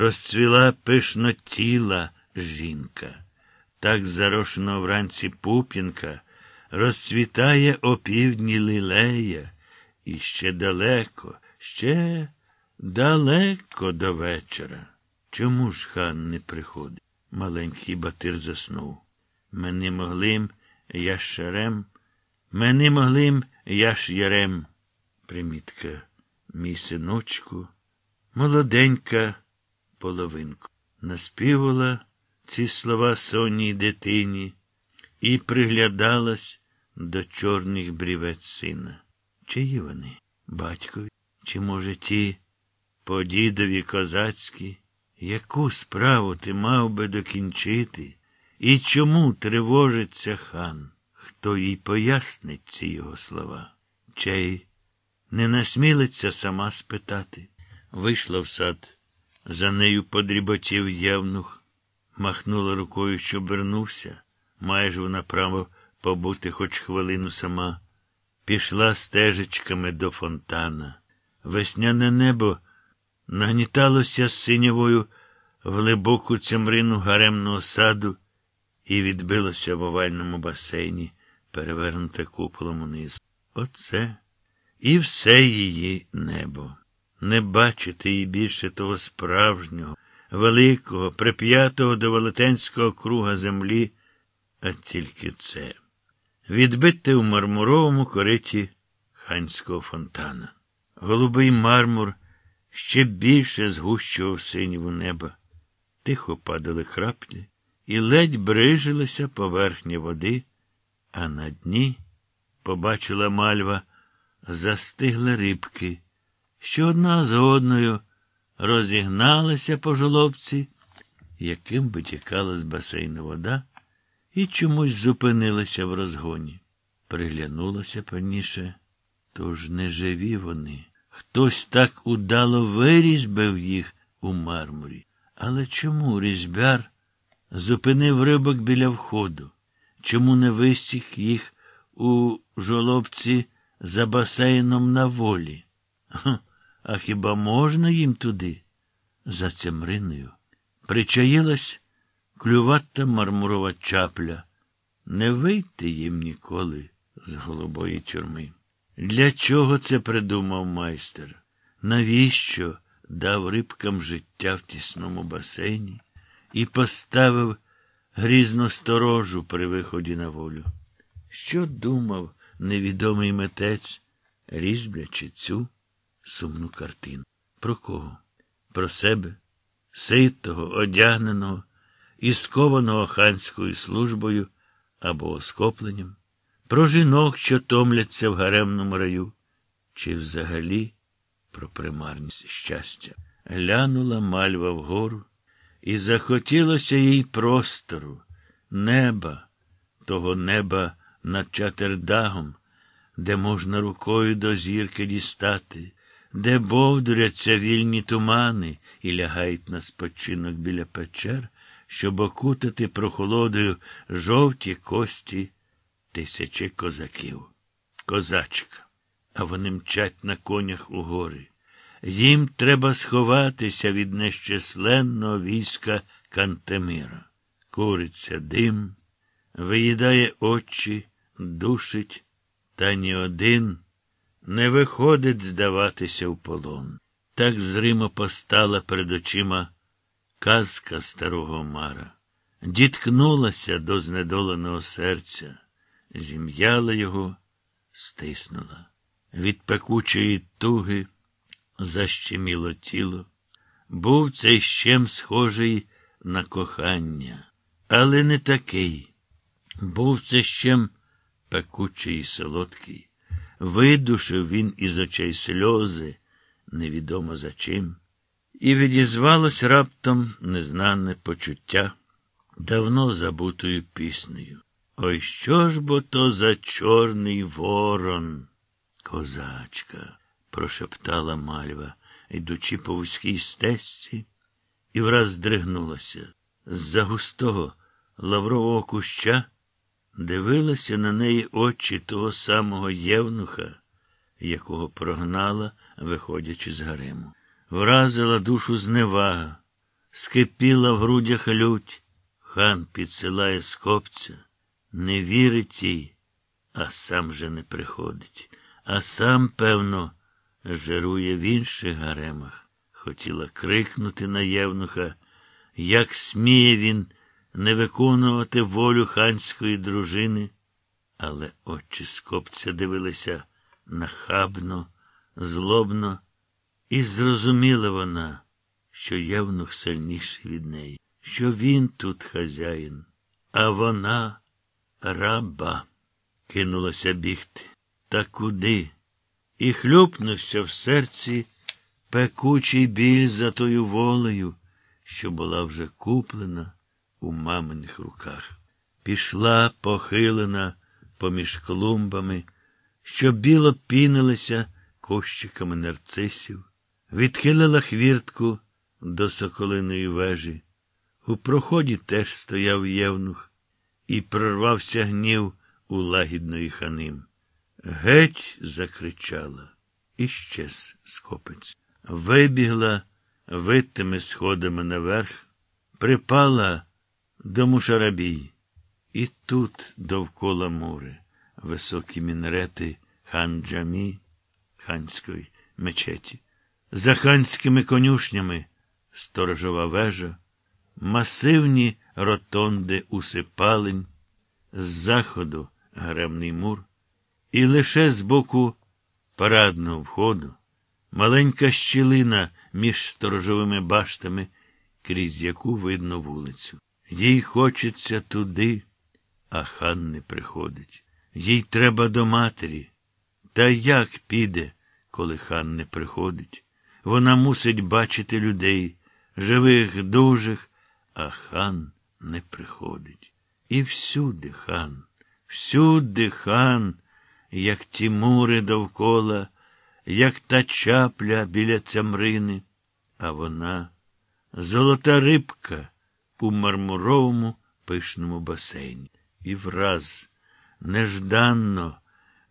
розцвіла пишнотіла жінка. Так зарошено вранці пуп'янка, розцвітає опівдні лілея, і ще далеко, ще далеко до вечора. Чому ж хан не приходить? Маленький батир заснув. Мене моглим, я ж шарем, мене моглим, я ж ярем. Примітка, мій синочку, молоденька половинку. Наспівала ці слова сонній дитині і приглядалась до чорних брівець сина. Чиї вони? Батькові? Чи, може, ті по дідові козацькі? Яку справу ти мав би докінчити? І чому тривожиться хан? Хто їй пояснить ці його слова? Чей не насмілиться сама спитати. Вийшла в сад. За нею подріботів євнух, махнула рукою, що обернувся. Майже вона право побути хоч хвилину сама. Пішла стежечками до фонтана. Весняне небо нагніталося синєвою в глибоку цямрину гаремного саду і відбилося в овальному басейні, перевернуте куполом униз. Оце і все її небо. Не бачити їй більше того справжнього, великого, прип'ятого до велетенського круга землі, а тільки це. Відбите в мармуровому кориті ханського фонтана. Голубий мармур ще більше згущував синіву неба. Тихо падали краплі, і ледь брижилася поверхня води, а на дні побачила мальва застигли рибки, що одна за одною розігналася по жолобці, яким би тікала з басейну вода, і чомусь зупинилася в розгоні. Приглянулася паніше, тож не живі вони. Хтось так удало вирізьбив їх у мармурі. Але чому різьбяр зупинив рибок біля входу? Чому не висіх їх у жолобці за басейном на волі? А хіба можна їм туди? За цемриною причаїлась клювата мармурова чапля. Не вийти їм ніколи з голубої тюрми. Для чого це придумав майстер? Навіщо дав рибкам життя в тісному басейні і поставив грізну сторожу при виході на волю? Що думав невідомий митець, різблячи цю сумну картину? Про кого? Про себе, ситого, одягненого і скованого ханською службою або оскопленням? про жінок, що томляться в гаремному раю, чи взагалі про примарність щастя. Глянула мальва вгору, і захотілося їй простору, неба, того неба над чатердагом, де можна рукою до зірки дістати, де бовдуряться вільні тумани і лягають на спочинок біля печер, щоб окутати прохолодою жовті кості тисячі козаків. Козачка, а вони мчать на конях у гори. Їм треба сховатися від нещисленного війська Кантемира. Куриться дим, виїдає очі, душить, та ні один не виходить здаватися в полон. Так зримо постала перед очима казка старого Мара, діткнулася до знедоленого серця зім'яла його, стиснула. Від пекучої туги защеміло тіло. Був цей щем схожий на кохання, але не такий. Був це щем пекучий і солодкий. Видушив він із очей сльози, невідомо за чим, і відізвалось раптом незнане почуття давно забутою піснею. Ой що ж бо то за чорний ворон? Козачка, прошептала мальва, йдучи по вузькій стежці, і враз здригнулася. З-за густого лаврового куща дивилася на неї очі того самого євнуха, якого прогнала, виходячи з гарему. Вразила душу зневага, скипіла в грудях лють. Хан підсилає скопця, не вірить їй, а сам же не приходить. А сам, певно, жирує в інших гаремах. Хотіла крикнути на євнуха, як сміє він не виконувати волю ханської дружини, але очі скопця дивилися нахабно, злобно, і зрозуміла вона, що євнух сильніший від неї, що він тут хазяїн, а вона раба. Кинулася бігти. Та куди? І хлюпнувся в серці пекучий біль за тою волею, що була вже куплена у маминих руках. Пішла похилена поміж клумбами, що біло пінилися кощиками нарцисів, відхилила хвіртку до соколиної вежі. У проході теж стояв євнух, і прорвався гнів у лагідної ханим. Геть закричала і щез скопець. Вибігла витими сходами наверх, припала до мушарабій. І тут довкола мури, високі мінрети хан-джамі, ханської мечеті. За ханськими конюшнями сторожова вежа, масивні ротонди усипалень, з заходу гаремний мур, і лише з боку парадного входу маленька щілина між сторожовими баштами, крізь яку видно вулицю. Їй хочеться туди, а хан не приходить. Їй треба до матері. Та як піде, коли хан не приходить? Вона мусить бачити людей, живих, дужих, а хан не приходить. І всюди хан, всюди хан, як ті мури довкола, як та чапля біля цямрини, а вона золота рибка у мармуровому пишному басейні. І враз, нежданно,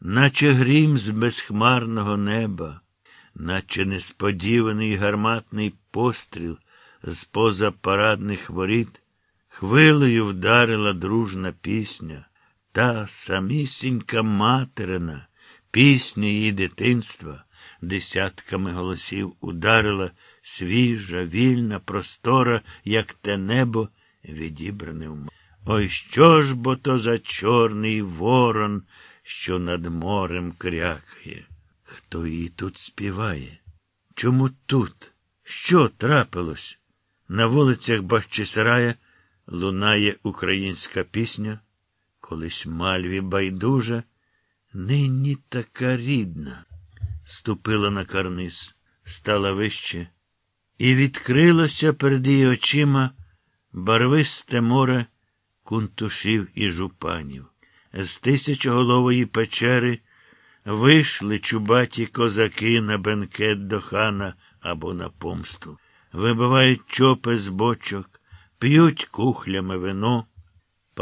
наче грім з безхмарного неба, наче несподіваний гарматний постріл з поза парадних воріт, хвилею вдарила дружна пісня, та самісінька материна, пісня її дитинства, десятками голосів ударила свіжа, вільна, простора, як те небо, відібране в м. Ой, що ж бо то за чорний ворон, що над морем крякає? Хто її тут співає? Чому тут? Що трапилось? На вулицях Бахчисарая лунає українська пісня, колись мальві байдужа, нині така рідна. Ступила на карниз, стала вище, і відкрилося перед її очима барвисте море кунтушів і жупанів. З тисячоголової печери вийшли чубаті козаки на бенкет до хана або на помсту, вибивають чопи з бочок, п'ють кухлями вино.